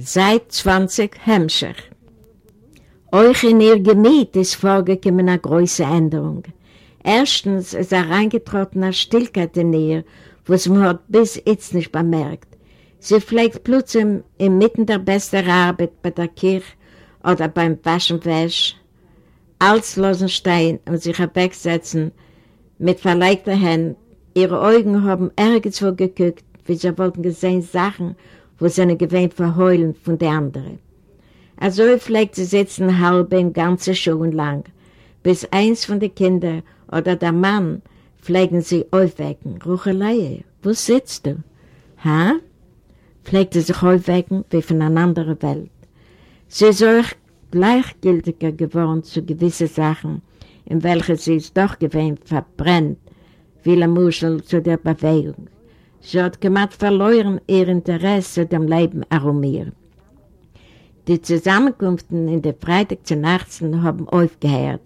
Seit 20 Hemmscher. Euch in ihr Gemüt ist vorgekommen eine große Änderung. Erstens ist er reingetrotten eine Stillkeit in ihr, was man hat bis jetzt nicht bemerkt. Sie pflegt plötzlich inmitten der besten Arbeit bei der Kirche oder beim Waschen Wäsch, als losen Stein und sich wegsetzen mit verlegter Händen. Ihre Augen haben irgendwo geguckt, wie sie wollten gesehen Sachen, wo sie eine gewähnt verheulen von der anderen. Also pflegt sie sitzen halb in ganze Schuhen lang, bis eins von den Kindern oder der Mann pflegen sie aufwecken. Ruchelei, wo sitzt du? Ha? Pflegte sich aufwecken wie von einer anderen Welt. Sie ist euch gleichgültiger geworden zu gewissen Sachen, in welche sie es doch gewähnt verbrennt, wie eine Muschel zu der Bewegung. Sie hat gemacht verloren ihr Interesse dem Leben herum ihr. Die Zusammenkünften in der Freitag zu Nachten haben aufgehört.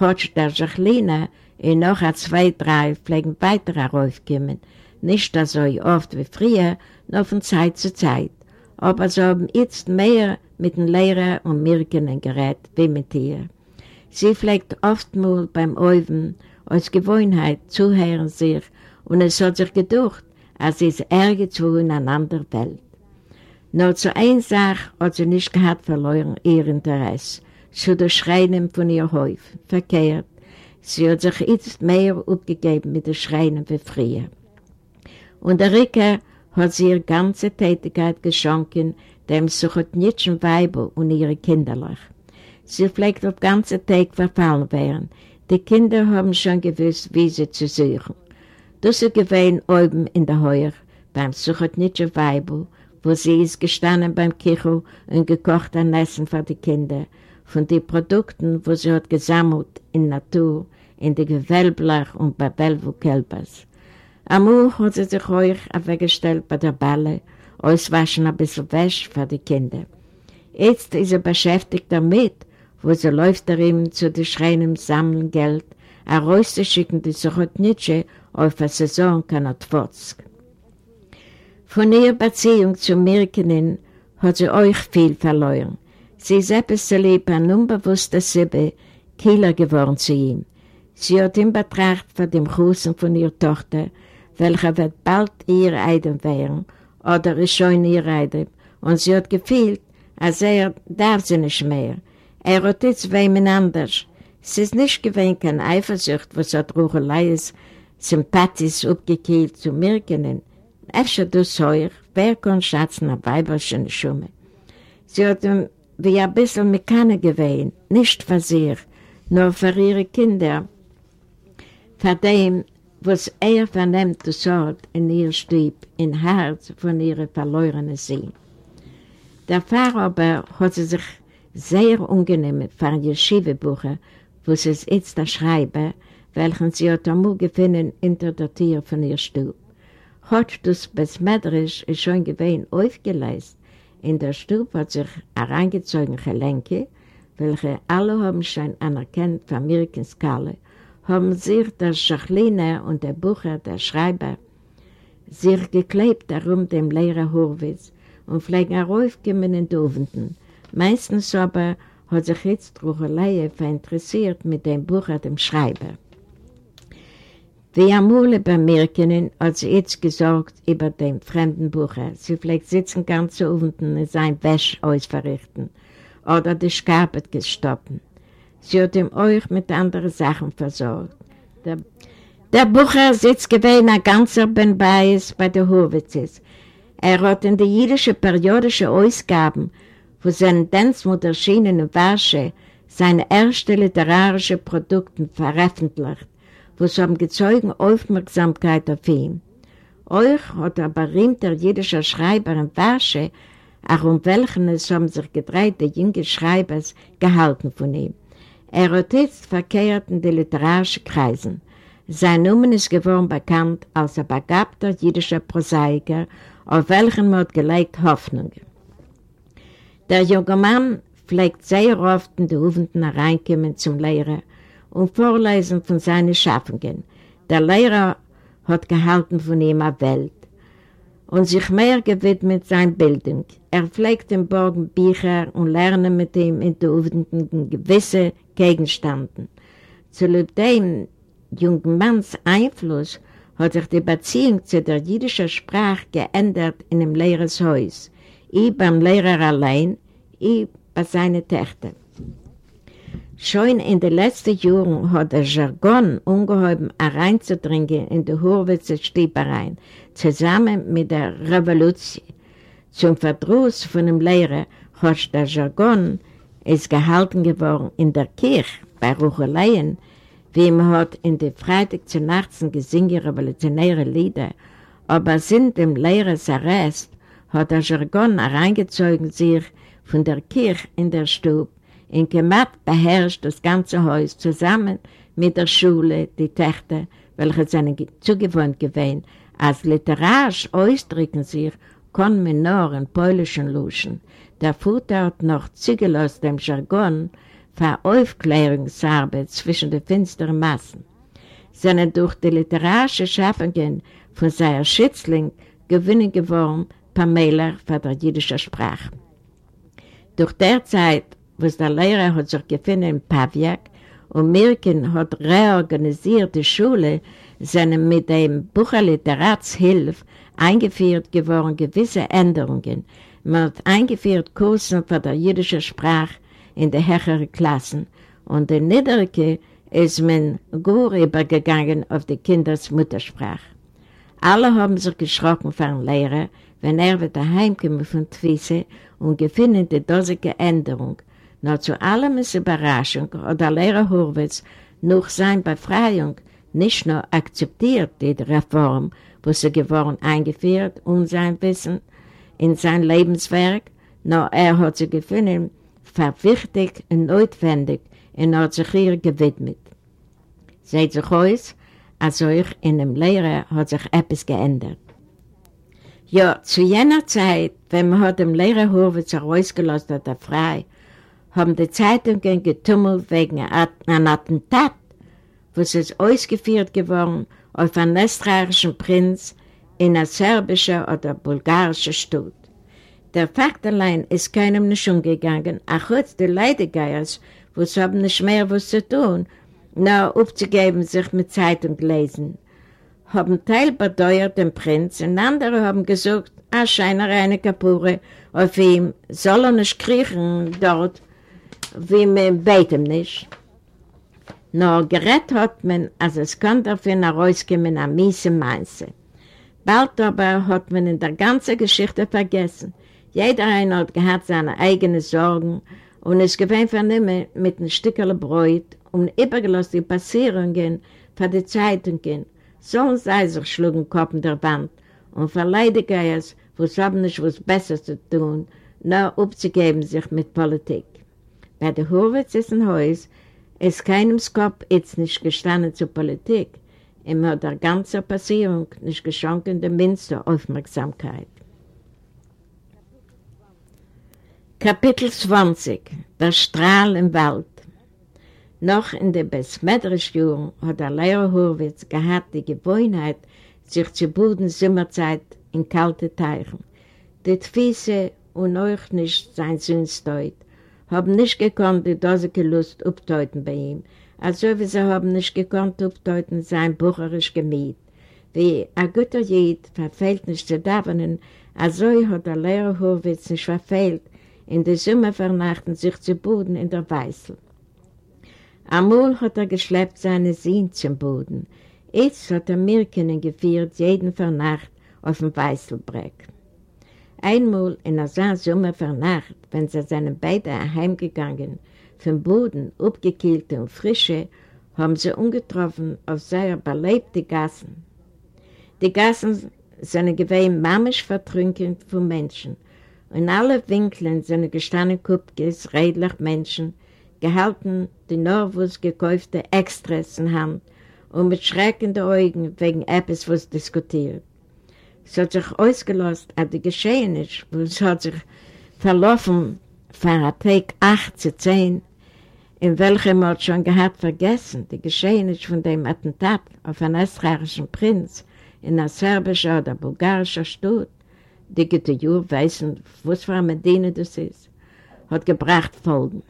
Heute der Jacqueline und noch ein zwei, drei pflegen weiter aufkommen. Nicht so oft wie früher, nur von Zeit zu Zeit. Aber sie haben jetzt mehr mit den Lehrern und Mirkenen gerät, wie mit ihr. Sie pflegt oftmals beim Öfen aus Gewohnheit zuhören sich und es hat sich gedacht, als es irgendwo in einer anderen Welt. Nur zu einer Sache hat sie nicht gehabt verloren, ihr Interesse, zu der Schreinen von ihr Häuf, verkehrt. Sie hat sich jetzt mehr aufgegeben mit den Schreinen wie früher. Und der Ricke hat sie ihre ganze Tätigkeit geschenkt, dem Suchotnitschen Weiber und ihre Kinderlach. Sie pflegt auf ganze Tag verfallen werden. Die Kinder haben schon gewusst, wie sie zu suchen. Das ist gewesen oben in der Heuer, beim Suchotnitsche Weibel, wo sie ist gestanden beim Kichel und gekocht an Essen für die Kinder, von den Produkten, wo sie hat gesammelt in Natur, in die Gewölblach und bei Belvo-Kelbers. Amur hat sie sich euch weggestellt bei der Balle, auswaschen ein bisschen Wäsche für die Kinder. Jetzt ist sie beschäftigt damit, wo sie läuft darin zu den Schreinen sammeln Geld, herauszuschicken die Suchotnitsche auf der Saison Kanatwotsk. Von ihrer Beziehung zu Mirkenen hat sie euch viel verloren. Sie ist etwas zu lieb an unbewusster Sibbe Kieler geworden zu ihm. Sie hat ihn betrachtet von dem Husen von ihrer Tochter, welcher wird bald ihr Eidem werden, oder ist schon ihr Eidem, und sie hat gefühlt, als er darf sie nicht mehr. Er hat jetzt wem anders. Es ist nicht gewesen keine Eifersucht, was hat Rucheleis Sympathies abgekehlt zu Mirkenen. Efter du Säuer, wer kann schätzen ein Weiberchen Schumme? Sie hat ihm wie ein bisschen Mekane gewesen, nicht für sich, nur für ihre Kinder, für dem, was er vernimmt, das Wort in ihr Stieb, in Herz von ihrer verlorenen Seele. Der Pfarrer aber hat sich sehr ungenehm für ein Yeshiva-Bucher, wo sie es jetzt der Schreiber, welchen sie hat amul gefunden hinter der Tür von ihr Stub. Hat das Besmedrisch ist schon gewesen aufgeleist. In der Stub hat sich herangezogen Gelenke, welche alle haben schon anerkannt von Mirkens Kalle, haben sich der Schachline und der Bucher, der Schreiber, sich geklebt darum dem Lehrer Horwitz und pflegen heraufgekommen in Dovenden. Meistens aber hat sich jetzt Ruchelei verinteressiert mit dem Buch an dem Schreiber. Wie Amule bemerken, sie jetzt gesorgt über den fremden Bucher. Sie vielleicht sitzen ganz unten in sein Wäsch ausverrichten oder die Skarbet gestoppen. Sie hat ihm euch mit anderen Sachen versorgt. Der, der Bucher sitzt gewesen ein ganzer Ben Beis bei der Hurwitzes. Er hat in die jüdische periodische Ausgaben von seinen Tänzmut erschienenen Warsche seine erste literarische Produkte veröffentlicht was haben gezeugen Aufmerksamkeit auf ihn. Euch hat der berühmter jüdischer Schreiber in Warsche, auch um welchen es haben sich gedreht, die jungen Schreibers, gehalten von ihm. Er hat jetzt verkehrt in die literarischen Kreisen. Sein Name ist geworden bekannt als ein begabter jüdischer Prosaiker, auf welchen man gelegt Hoffnungen. Der junge Mann pflegt sehr oft in die Hufenden hereinkommen zum Lehrer und vorlesen von seinen Schaffungen. Der Lehrer hat gehalten von ihm eine Welt und sich mehr gewidmet seiner Bildung. Er pflegt im Borgen Bücher und lernen mit ihm in der Ufenden gewisse Gegenstände. Zu dem jungen Manns Einfluss hat sich die Beziehung zu der jüdischen Sprache geändert in dem Lehrershaus. Ich beim Lehrer allein, ich bei seinen Töchtern. Schon in den letzten Jahren hat der Jargon ungeheuer hereinzudringen in die Hurwitzer Stiebereien, zusammen mit der Revolution. Zum Verdruss von dem Lehrer hat der Jargon ist gehalten geworden in der Kirche bei Rucheleien, wie man hat in den Freitag zu Nachten gesungen revolutionäre Lieder, aber sind dem Lehrers Arrest hat der Jargon hereingezogen sich von der Kirche in der Stube in Kemat beherrscht das ganze Haus zusammen mit der Schule, die Töchter, welche seine zugewohnt gewesen, als literarisch ausdrücken sich, kann man nur in polnischen Luschen. Der Futter hat noch Zügel aus dem Jargon für Aufklärungsarbeit zwischen den finsteren Massen. Seine durch die literarische Schaffungen von seiner Schützling gewinnen geworden Pamela für die jüdische Sprache. Durch der Zeit was der Lehrer hat sich gefunden in Paviak und Mirkin hat reorganisiert die Schule, sind mit dem Bucherliteratshilfe eingeführt geworden gewisse Änderungen. Man hat eingeführt Kursen für die jüdische Sprache in den höheren Klassen und in Niederke ist man gut übergegangen auf die Kindersmuttersprache. Alle haben sich geschrocken von Lehrer, wenn er wieder heimkommt von Twisse und gefunden die dosige Änderung, nur zu allem ist Überraschung hat der Lehrer Horwitz nach seiner Befreiung nicht nur akzeptiert die Reform, wo sie geworden eingeführt und sein Wissen in sein Lebenswerk, nur er hat sie gefunden verwichtig und notwendig und hat sich ihr gewidmet. Seht sich aus, als euch in dem Lehrer hat sich etwas geändert. Ja, zu jener Zeit, wenn man hat dem Lehrer Horwitz herausgelassen hat, er frei, haben die Zeitungen getummelt wegen einem Attentat, was ist ausgeführt geworden auf einen österreichischen Prinz in einer serbischen oder bulgarischen Stadt. Der Fakt allein ist keinem nicht umgegangen, auch heute die Leidegeiers, sie haben nicht mehr was zu tun, nur aufzugeben sich mit Zeitung lesen. Haben Teil bedeuert den Prinz und andere haben gesagt, ah, scheint eine Kapure auf ihm, soll er nicht kriechen dort, wie man beten nicht. Nur gerät hat man, als es kann dafür herauskommen, eine miese Mainze. Bald aber hat man in der ganzen Geschichte vergessen. Jeder einer hat gehabt seine eigenen Sorgen und es gewinnt vernehmen mit einem Stückchen Bräut und übergelassen die Passierungen für die Zeitungen. So sei sich schlugen Kopf in der Wand und verleidige es, was haben nicht was Besseres zu tun, nur aufzugeben sich mit Politik. Bei der Horwitz ist ein Haus, ist keinem Skop jetzt nicht gestanden zur Politik, immer der ganzen Passierung nicht geschenkt der minste Aufmerksamkeit. Kapitel 20 Der Strahl im Wald Noch in den Besmetterisch-Jahren hat der Lehrer Horwitz gehabt die Gewohnheit, sich zu Boden Sommerzeit in kalte Teichen. Die Füße und euch nicht sein Sündsteut haben nicht gekonnt die dosige Lust updeuten bei ihm, also wie sie haben nicht gekonnt updeuten sein bucherisch Gemüt. Wie ein guter Jid verfehlt nicht zu davenen, also hat der Lehrer Horwitz nicht verfehlt, in der Sommervernachten sich zu Boden in der Weißel. Amol hat er geschleppt seine Sinn zum Boden. Jetzt hat er Mirkenen geführt, jeden Vernacht auf dem Weißelbreck. Einmal in einer Sommervernacht, wenn sie seinen beiden heimgegangen, vom Boden, abgekühlte und frische, haben sie ungetroffen auf sehr belebte Gassen. Die Gassen sind gewesen mamisch vertrunken von Menschen, in alle Winkeln sind gestanden Kupkes, redlich Menschen, gehalten die Norwus gekaufte Extras in Hand und mit schreckenden Augen wegen etwas, was diskutiert. Es hat sich ausgelost, dass die geschehen ist, wo es hat sich verlaufen von einem Tag 8 zu 10, in welchem man schon gehabt vergessen, die geschehen ist von dem Attentat auf einen österreichischen Prinz in einer serbischen oder bulgarischen Stadt, die gute Jür wissen, was für eine Medina das ist, hat gebracht Folgen.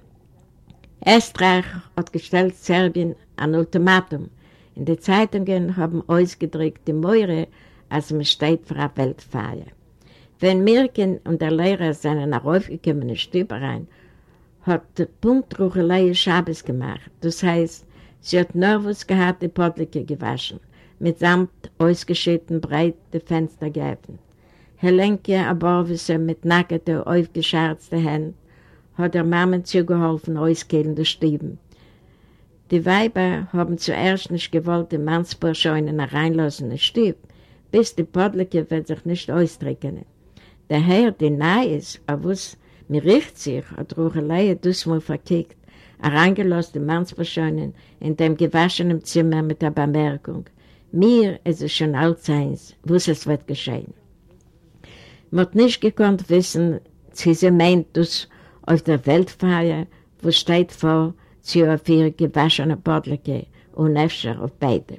Österreich hat gestellt Serbien ein Ultimatum. In den Zeitungen haben ausgedrückt die Meure, als man steht für eine Weltfeier. Wenn Mirken und der Lehrer seinen heraufgekommen in den Stübe rein, hat die Punktruchelei Schabes gemacht. Das heißt, sie hat Nervus gehabt, die Podlike gewaschen, mitsamt ausgeschütten breite Fenster geöffnet. Helenke Aborwisse mit nackten, aufgescherzten Händen hat der Mama zugeholfen, auskehlen die Stieben. Die Weiber haben zuerst nicht gewollt, die Mannsburscheunen reinlassen in den Stieb, bis die Podlike wird sich nicht ausdrücken. Der Herr, der nahe ist, aber was mir riecht sich, hat Ruchelei das mal verkickt, reingelassen die Mannsburscheunen in dem gewaschenen Zimmer mit der Bemerkung. Mir ist es schon allzeins, was es wird geschehen. Man hat nicht gekonnt wissen, sie sie meint, dass auf der Weltfeier, wo steht vor, sie auf ihre gewaschene Bordleke und öfter auf beide.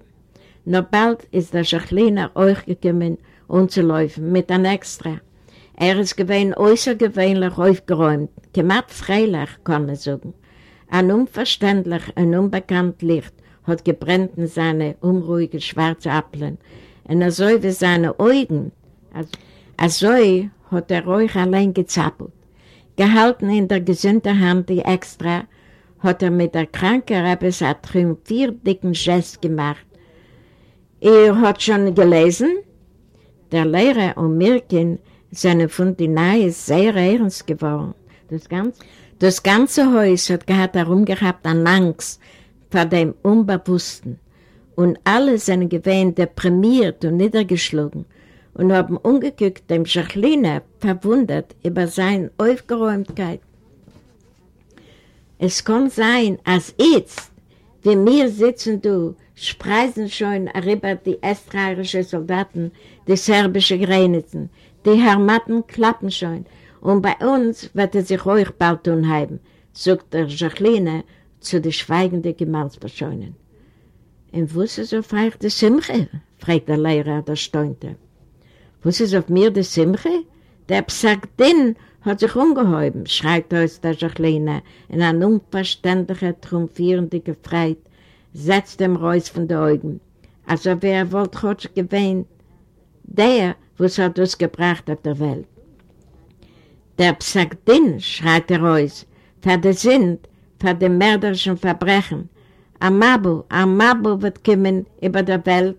Noch bald ist der Schachliner euch gekommen, umzulaufen mit einem Extra. Er ist gewesen äußergewöhnlich aufgeräumt, gemacht freilich, kann man sagen. Ein unverständlich, ein unbekannt Licht hat gebrennt in seine unruhigen schwarzen Appeln, und so wie seine Augen, also hat er euch allein gezappelt. Gehalten in der gesunden Hand die Extra, hat er mit der kranken Rebes einen triumphierdicken Gest gemacht. Ihr habt schon gelesen? Der Lehrer und Mirkin sind von den Nahe sehr ernst geworden. Das ganze, das ganze Haus hat gehabt herumgehabt an Angst vor dem Unbewussten. Und alle sind gewähnt deprimiert und niedergeschlagen und haben umgeguckt dem Schachliner verwundert über seine Aufgeräumtheit. Es kann sein, als jetzt, wie wir sitzen du, spreisen schon über die österreichischen Soldaten, die serbischen Grenzen, die Hermatten klappen schon, und bei uns wird es sich euch bald tun haben, sagt der Jacqueline zu den schweigenden Gemannspersonen. Und es auf euch die Simche? fragt der Lehrer, der staunte. Was ist auf mir die Simche? Der Psagdin hat sich umgehoben, schreit aus der Jacqueline in einer unverständlichen, triumphierenden Gefreit, setzt dem Reus von den Augen. Also wer wollte heute gewähnt? Der, was hat das gebracht auf der Welt. Der Psagdin, schreit der Reus, für den Sinn, für den mörderischen Verbrechen. Amabu, Amabu wird kommen über der Welt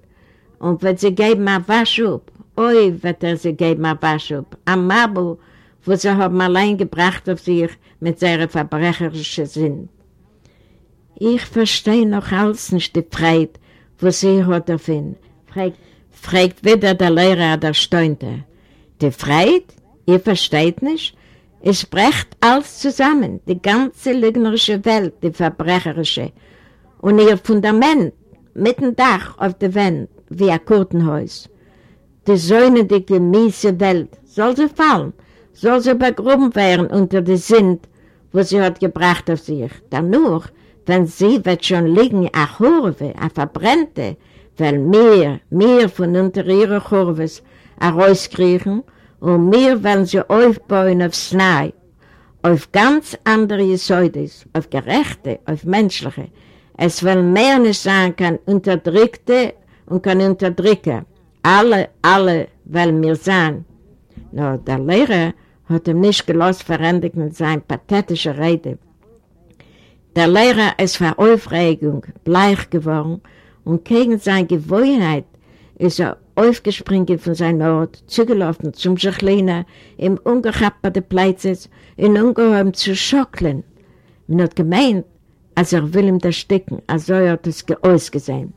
und wird sie geben ein Waschub Oi, wird er sie geben, ein Waschub, ein Mabel, wo sie haben allein gebracht auf sich mit seiner verbrecherischen Sinn. Ich verstehe noch alles nicht die Freude, wo sie hat auf ihn. Fragt, fragt wieder der Lehrer, der Staunte. Die Freude? Ihr versteht nicht? Es brecht alles zusammen, die ganze lügnerische Welt, die verbrecherische. Und ihr Fundament, mit dem Dach auf der Wand, wie ein Kurtenhaus die Säune die gemäße Welt, soll sie fallen, soll sie begraben werden unter die Sint, wo sie hat gebracht auf sich. Dann nur, wenn sie wird schon liegen, a Churve, a Verbrennte, weil mehr, mehr von unter ihrer Churves rauskriegen und mehr wollen sie aufbauen auf Snai, auf ganz andere Jesäudes, auf gerechte, auf menschliche. Es will mehr nicht sein, kann Unterdrückte und kann Unterdrücker. Alle, alle wollen mir sein. Nur der Lehrer hat ihm nicht gelassen verändigen seine pathetische Rede. Der Lehrer ist vor Aufregung bleich geworden und gegen seine Gewohnheit ist er aufgesprungen von seinem Ort, zugelaufen zum Schachliner, im ungechappten Plätze, in ungeheuem zu schocklen. Man hat gemeint, als er will ihm das Stecken, also er hat es ausgesehen.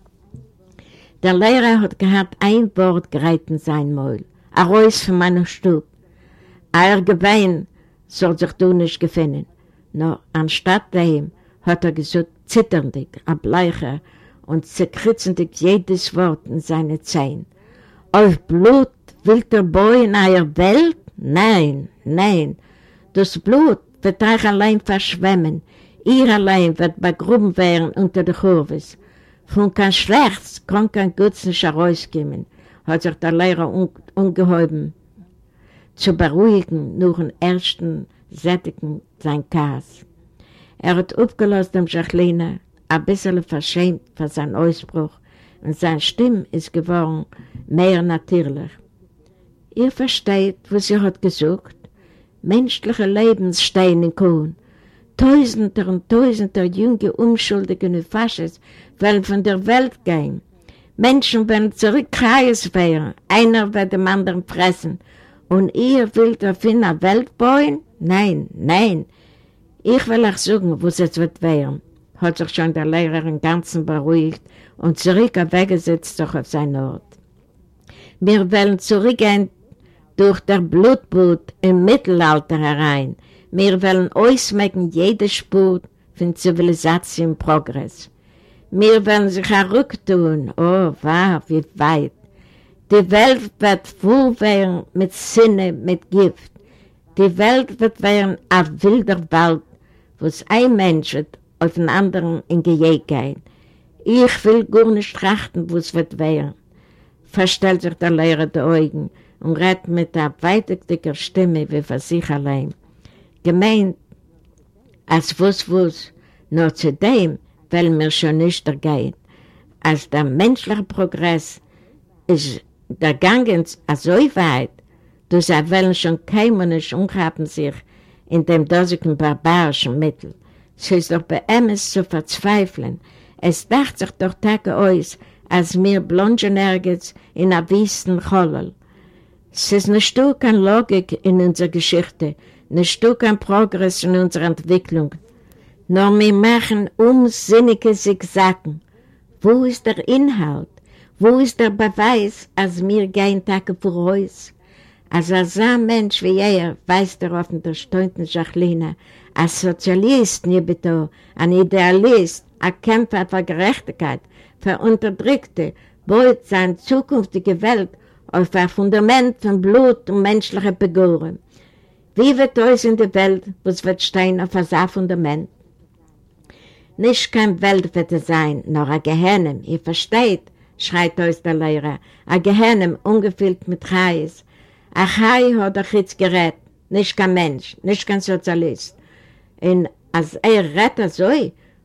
Der Lehrer hat gehabt ein Wort gereit in sein Maul, er raus von meiner Stube. Er geweint, soll sich du nicht gefunden. Nur anstatt dem hat er gesagt, zitterndig, ein Bleicher und zerkritzendig jedes Wort in seine Zehen. Auf Blut will der Boy in eurer Welt? Nein, nein. Das Blut wird euch allein verschwemmen. Ihr allein wird begruben werden unter der Kurves. Von kein Schlechts kann kein Gutes nicht herauskommen, hat sich der Lehrer un ungeheuben. Zu beruhigen, nur den ersten Sättigen sein Kass. Er hat aufgelöst dem Jacqueline, ein bisschen verschämt für seinen Ausbruch, und seine Stimme ist geworden mehr natürlich. Ihr versteht, was sie hat gesagt? Menschliche Lebens stehen in Kuhn. Tausender und Tausender junge, und Wollen von der Welt gehen. Menschen werden zurückkreis werden, einer wird dem anderen fressen. Und ihr wollt auf ihn eine Welt bauen? Nein, nein. Ich will euch sagen, was es wird werden hat sich schon der Lehrer im Ganzen beruhigt und zurück weggesetzt sich auf seinen Ort. Wir wollen zurückgehen durch der Blutboot im Mittelalter herein. Wir wollen ausmecken jede Spur von Zivilisation und Progress. Wir wollen sich herücktun, oh, wow, wie weit. Die Welt wird voll werden mit Sinne, mit Gift. Die Welt wird werden ein wilder Wald, wo es ein Mensch wird auf den anderen in Gejäg gehen. Ich will gar nicht trachten, wo es wird werden. Verstellt sich der Lehrer die Augen und redet mit der weitigdiger Stimme wie für sich allein. Gemeint, als wuss wuss, nur zu dem will mir schon nicht gehen. Als der menschliche Progress ist der Gang so weit, dass er wollen schon kein Mensch umhaben sich in dem dosigen barbarischen Mittel. Es ist doch bei Emmes zu verzweifeln. Es dacht sich doch Tage aus, als mir blongen nirgends in einer Wüsten Cholol. Es ist ein Stück an Logik in unserer Geschichte, ein Stück an Progress in unserer Entwicklung. Nur wir machen umsinnige Zigzacken. Wo ist der Inhalt? Wo ist der Beweis, als wir gehen Tage vor uns? Als ein Mensch wie er, weiß der offen der Stunden Jacqueline, ein Sozialist, Nibito, ein Idealist, ein Kämpfer für Gerechtigkeit, für Unterdrückte, baut seine zukünftige Welt auf ein Fundament von Blut und menschlicher Begüren. Wie wird es in der Welt, wo es wird stehen auf einem Fundament? Nicht kein Welt wird es sein, nur ein Gehirn, ihr versteht, schreit aus der Lehrer, ein Gehirn ungefüllt mit Reis. Ein Chai hat er jetzt gerät, nicht kein Mensch, nicht kein Sozialist. Und als er rettet so,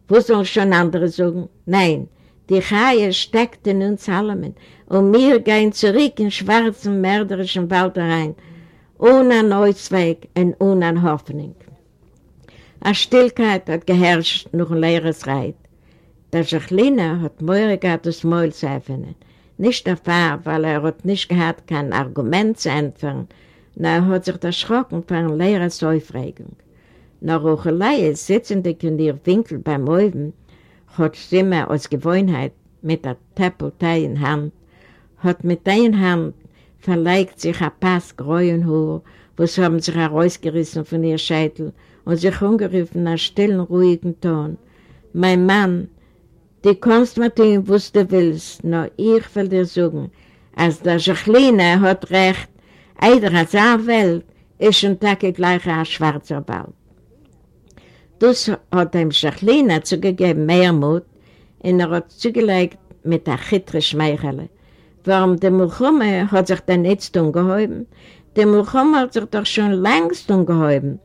wo soll schon andere sagen? Nein, die Chaie steckt in uns allen und wir gehen zurück in schwarzen, mörderischen Wald rein, ohne einen und ohne Hoffnung. Eine Stillkeit hat geherrscht noch ein leeres Reit. Der Jacqueline hat Meure gehabt, das Maul zu öffnen. Nicht erfahren, weil er hat nicht gehabt, kein Argument zu entfernen, sondern er hat sich erschrocken von einer leeren Aufregung. Nach Ruchelei, sitzende in ihr Winkel beim Oven, hat Stimme aus Gewohnheit mit der Teppeltei in Hand, hat mit der Hand verleicht sich ein Pass grünen Haar, was haben sich herausgerissen von ihr Scheitel und sich umgerufen nach stillen, ruhigen Ton. Mein Mann, du kannst mit ihm, was du willst, nur ich will dir sagen, als der Jacqueline hat recht, eider als eine Welt ist ein Tag gleich ein schwarzer Wald. Das hat dem Schachlina zugegeben mehr Mut und er hat zugelegt mit der chitre Schmeichele. Warum der Mulchumme hat sich denn nicht ungeheuben? Der Mulchumme hat sich doch schon längst ungeheuben.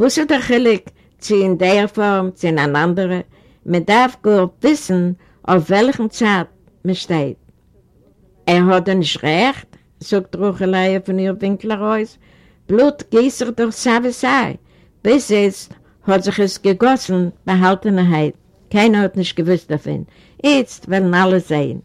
Wo ist der Chilik zu in der Form, zu in einer anderen? Man darf gut wissen, auf welchem Zeit man steht. Er hat nicht recht, sagt Ruchelei von ihr Winkler aus. Blut gießt durch Savisai. Bis jetzt hat sich es gegossen, Behaltenheit. Keiner hat nicht gewusst davon. Jetzt werden alle sehen.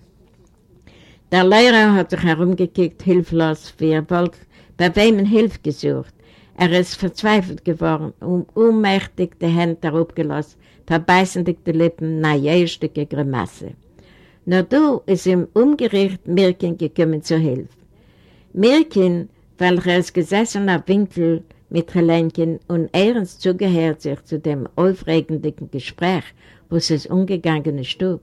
Der Lehrer hat sich herumgekickt, hilflos, wie er wollte, bei wem er Hilfe gesucht. Er ist verzweifelt geworden und ohnmächtig die Hände darauf gelassen, verbeißendig die Lippen, Stücke Grimasse. Nur du ist ihm umgerichtet Mirkin gekommen zur Hilfe. Mirkin, welcher ist gesessen auf Winkel mit Helenchen und ernst zugehört sich zu dem aufregenden Gespräch, wo es ist umgegangen Stub,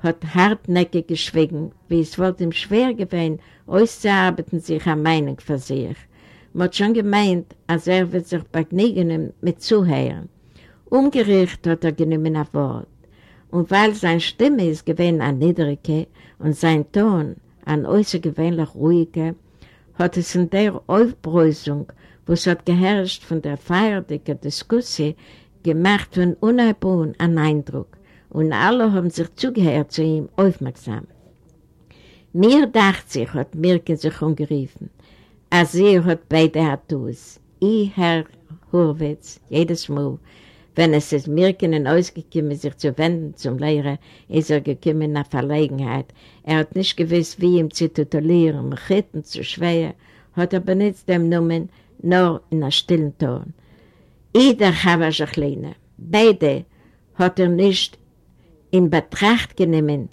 hat hartnäckig geschwiegen, wie es wollte ihm schwer gewesen, auszuarbeiten sich eine Meinung für sich. Man hat schon gemeint, als er wird sich begnügen mit Zuhören. Umgerichtet hat er genommen ein Wort. Und weil seine Stimme ist gewesen an niedrige und sein Ton an äußergewöhnlich ruhige, hat es in der Aufbräusung, wo es hat geherrscht von der feierlichen Diskussion, gemacht von Unheilbohn einen Eindruck und alle haben sich zugehört zu ihm aufmerksam. Mir dachte sich, hat Mirke sich umgerufen, als sie hat beide Hattus. Ich, Herr Hurwitz, jedes Mal, wenn es ist Mirken in ausgekommen, sich zu wenden zum Lehrer, ist er gekommen nach Verlegenheit. Er hat nicht gewusst, wie ihm zu titulieren, Chitten zu schwer, hat er benutzt dem Namen nur in einem stillen Ton. Jeder habe sich lehne. Beide hat er nicht in Betracht genommen,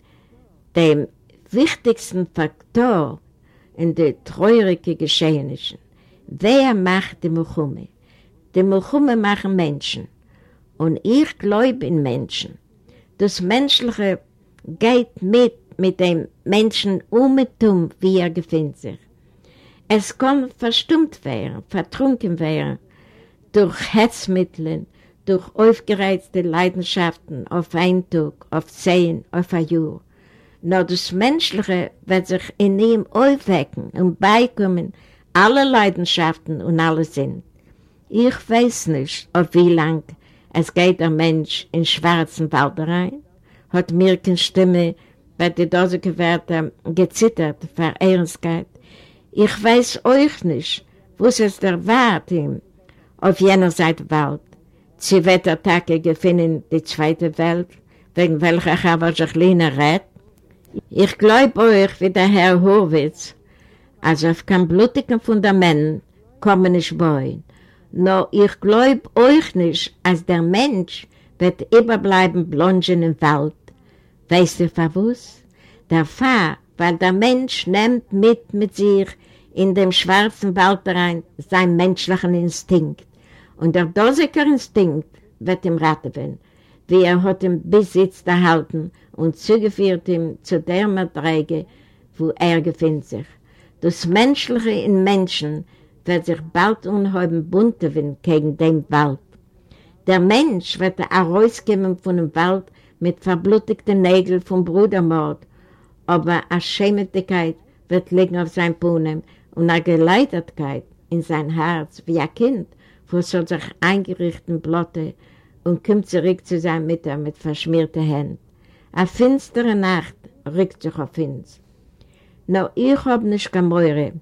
dem wichtigsten Faktor in den treurigen Geschehnissen. Wer macht die Milchumme? Die Milchumme machen Menschen. Und ich glaube in Menschen. Das Menschliche geht mit mit dem Menschen um wie er gefindet sich. Es kann verstummt werden, vertrunken werden, durch Hetzmittel, durch aufgereizte Leidenschaften auf ein Tag, auf zehn, auf ein Jahr. Nur das Menschliche wird sich in ihm aufwecken und beikommen alle Leidenschaften und alle Sinn. Ich weiß nicht, auf wie lang es geht der Mensch in schwarzen Wald rein, hat Mirkens Stimme bei der Dose gewährte gezittert vor Ehrenskeit. Ich weiß euch nicht, was es der Wart ihm, auf jener Seite Wald. Sie wird Tage gefunden, die zweite Welt, wegen welcher Chava Jacqueline rät. Ich glaube euch, wie der Herr Horwitz, als auf kein blutigen Fundament kommen nicht wollen. Nur ich glaube euch nicht, als der Mensch wird überbleiben blongen im Wald. Weißt du, was? Der Fahr, weil der Mensch nimmt mit mit sich in dem schwarzen Wald rein seinen menschlichen Instinkt. Und der Doseker Instinkt wird ihm raten, wie er hat im Besitz erhalten und zugeführt ihm zu der Madrege, wo er befindet sich. Das Menschliche in Menschen wird sich bald unheuben bunten gegen den Wald. Der Mensch wird er herausgeben von dem Wald mit verblutigten Nägeln vom Brudermord, aber eine Schämigkeit wird liegen auf sein Puhnen und eine Geleitetkeit in sein Herz wie ein Kind, wo soll sich eingerichten Blotte und kommt zurück zu seiner Mutter mit verschmierten Händen. Eine finstere Nacht rückt sich auf uns. Nur ich hab nicht gemäure.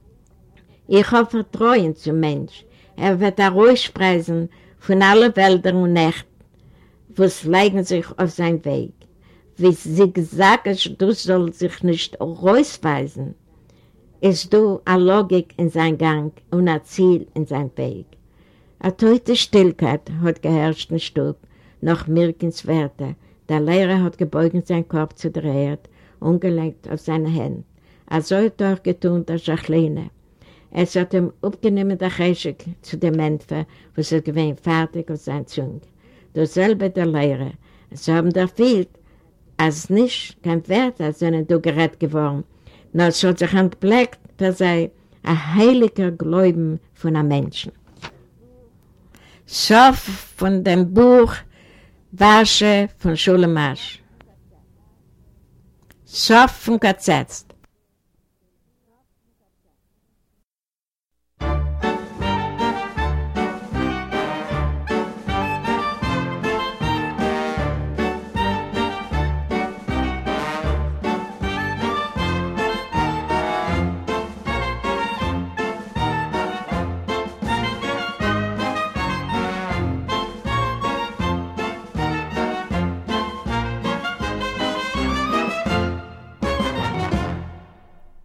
Ich hab Vertrauen zum Mensch. Er wird er ruhig spreisen von allen Wäldern und Nächten, wo es legen sich auf seinen Weg. Wie sie gesagt hat, du sollst sich nicht rausweisen, ist du eine Logik in seinem Gang und ein Ziel in seinem Weg. Eine teute Stillkeit hat geherrscht im Stub, nach Mirkens Werte. Der Lehrer hat gebeugt seinen Kopf zu der Erde, umgelegt auf seine Hände. Er soll doch getun der Jacqueline. Es hat ihm aufgenommen der Geschick zu dem Menschen, wo sie gewinnt fertig auf seine Zunge. Dasselbe der Lehrer. Es haben der viel, als nicht kein Wert, als sind du gerät geworden, nur es hat sich entbleckt, dass sei ein heiliger Glauben von einem Menschen. Sof von dem Buch Wasche von Schulemasch. Sof von Gazetzt.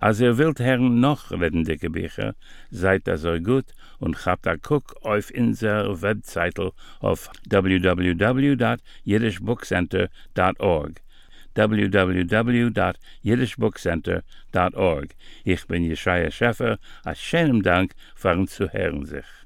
Als ihr wilt hern noch redende Gebücher, seid das so gut und habt a guck auf unser Webseite auf www.jiddishbookcenter.org www.jiddishbookcenter.org Ich bin Jeschaya Scheffer, a schönem Dank fahren zu hören sich.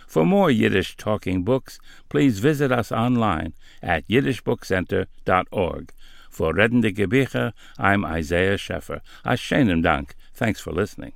For more Yiddish talking books, please visit us online at yiddishbookcenter.org. For Reddende Gebiche, I'm Isaiah Scheffer. A Dank. Thanks for listening.